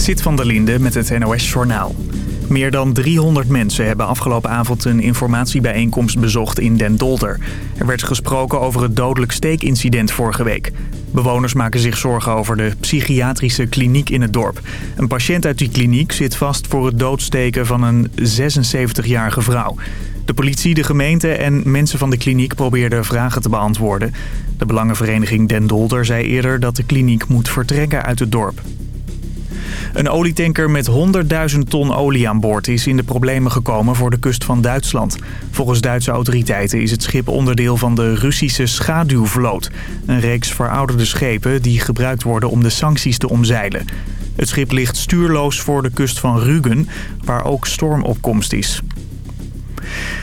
Zit van der Linde met het NOS-journaal. Meer dan 300 mensen hebben afgelopen avond een informatiebijeenkomst bezocht in Den Dolder. Er werd gesproken over het dodelijk steekincident vorige week. Bewoners maken zich zorgen over de psychiatrische kliniek in het dorp. Een patiënt uit die kliniek zit vast voor het doodsteken van een 76-jarige vrouw. De politie, de gemeente en mensen van de kliniek probeerden vragen te beantwoorden. De Belangenvereniging Den Dolder zei eerder dat de kliniek moet vertrekken uit het dorp. Een olietanker met 100.000 ton olie aan boord is in de problemen gekomen voor de kust van Duitsland. Volgens Duitse autoriteiten is het schip onderdeel van de Russische schaduwvloot. Een reeks verouderde schepen die gebruikt worden om de sancties te omzeilen. Het schip ligt stuurloos voor de kust van Rügen, waar ook stormopkomst is.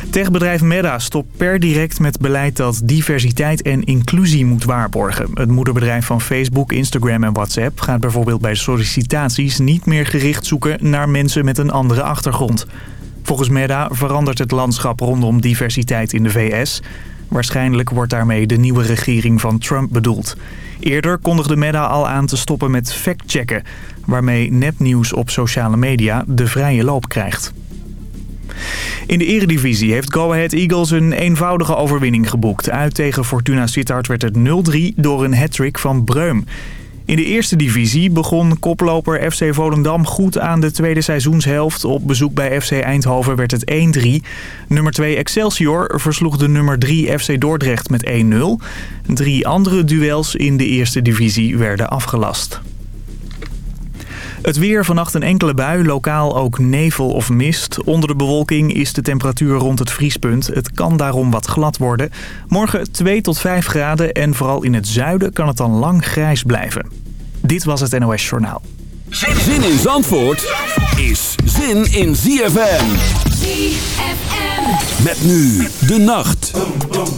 Techbedrijf Meta stopt per direct met beleid dat diversiteit en inclusie moet waarborgen. Het moederbedrijf van Facebook, Instagram en WhatsApp gaat bijvoorbeeld bij sollicitaties niet meer gericht zoeken naar mensen met een andere achtergrond. Volgens Meta verandert het landschap rondom diversiteit in de VS. Waarschijnlijk wordt daarmee de nieuwe regering van Trump bedoeld. Eerder kondigde Meta al aan te stoppen met factchecken... waarmee nepnieuws op sociale media de vrije loop krijgt. In de eredivisie heeft Go Ahead Eagles een eenvoudige overwinning geboekt. Uit tegen Fortuna Sittard werd het 0-3 door een hat-trick van Breum. In de eerste divisie begon koploper FC Volendam goed aan de tweede seizoenshelft. Op bezoek bij FC Eindhoven werd het 1-3. Nummer 2 Excelsior versloeg de nummer 3 FC Dordrecht met 1-0. Drie andere duels in de eerste divisie werden afgelast. Het weer vannacht een enkele bui, lokaal ook nevel of mist. Onder de bewolking is de temperatuur rond het vriespunt. Het kan daarom wat glad worden. Morgen 2 tot 5 graden en vooral in het zuiden kan het dan lang grijs blijven. Dit was het NOS Journaal. Zin in Zandvoort is zin in ZFM. ZFM. Met nu de nacht. boom, boom,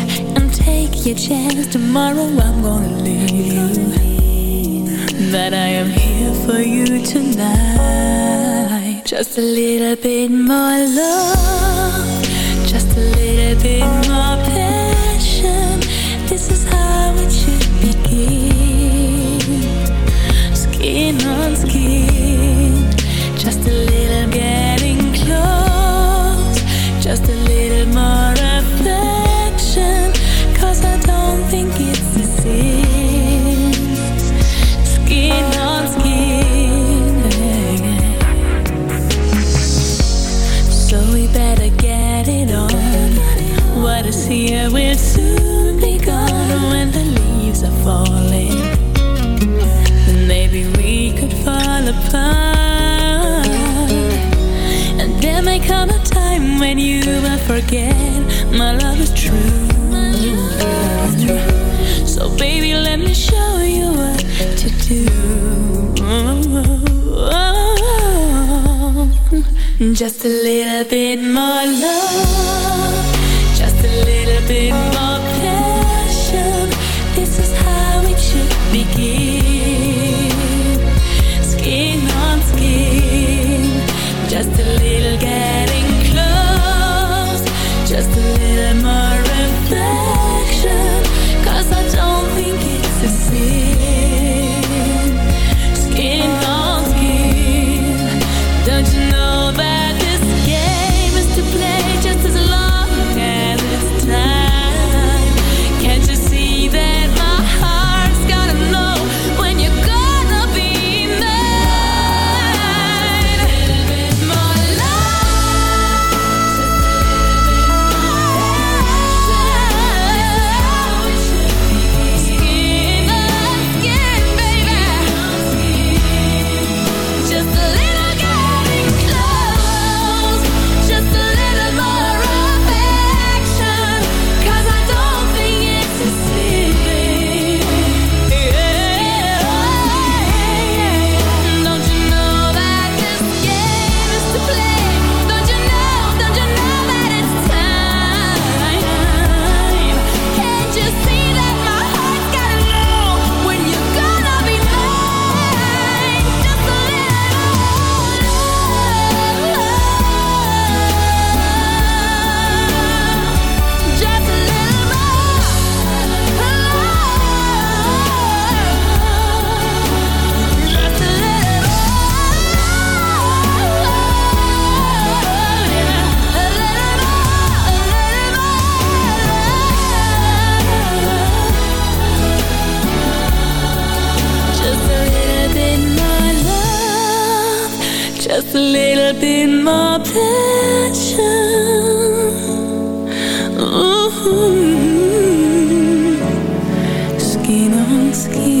take your chance. Tomorrow I'm gonna leave. but I am here for you tonight. Just a little bit more love. Just a little bit more. and you will forget my love is true. So baby, let me show you what to do. Just a little bit more love. Just a little bit more. Mm-hmm. skin on skin.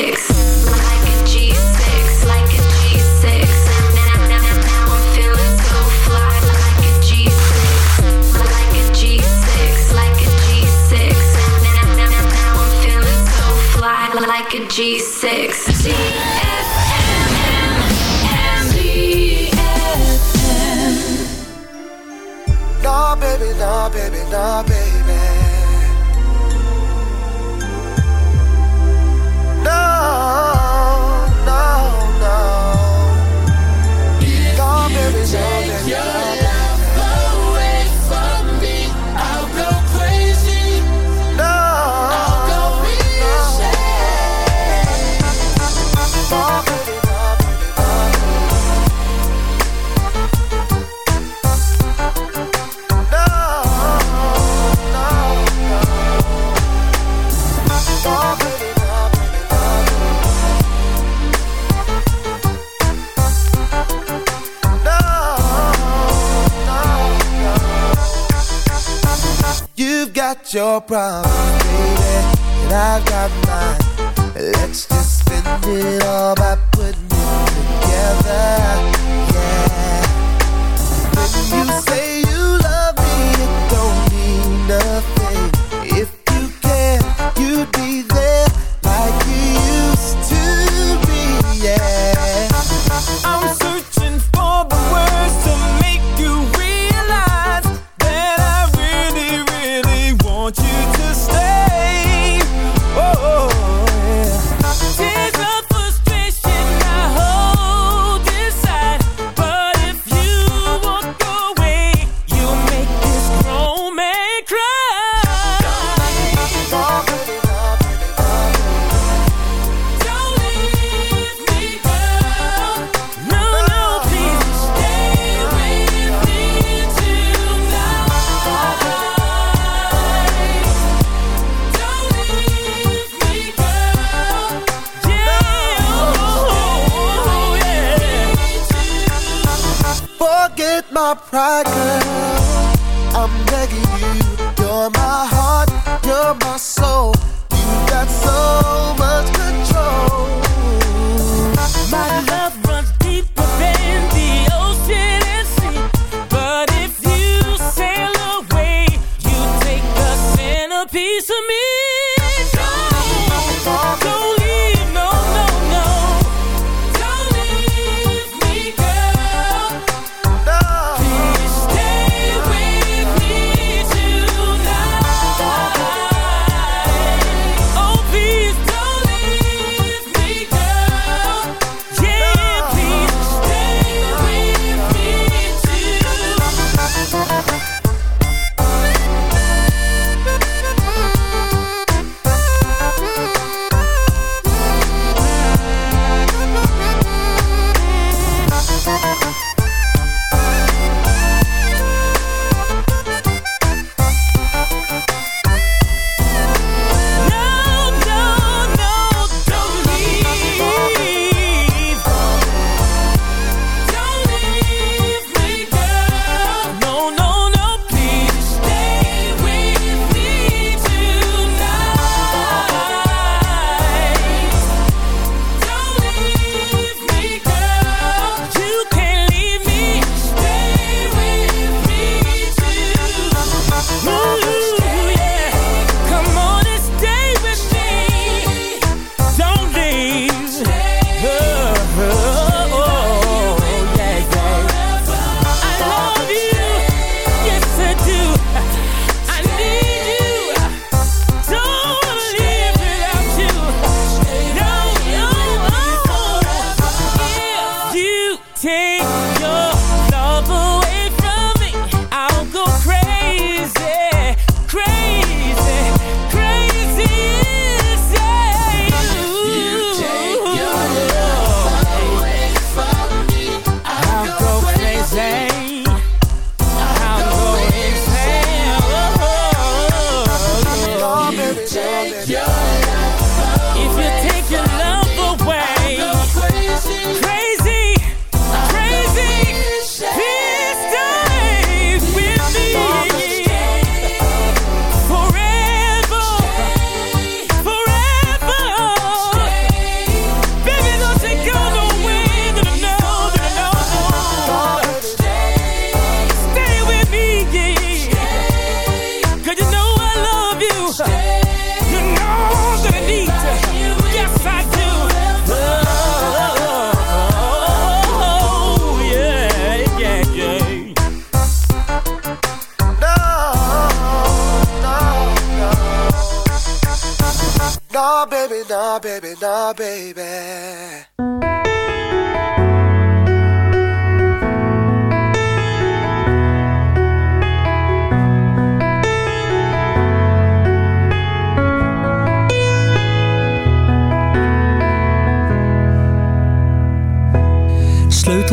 mix.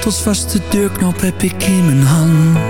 Sleutels vast, de deurknop heb ik in mijn hand.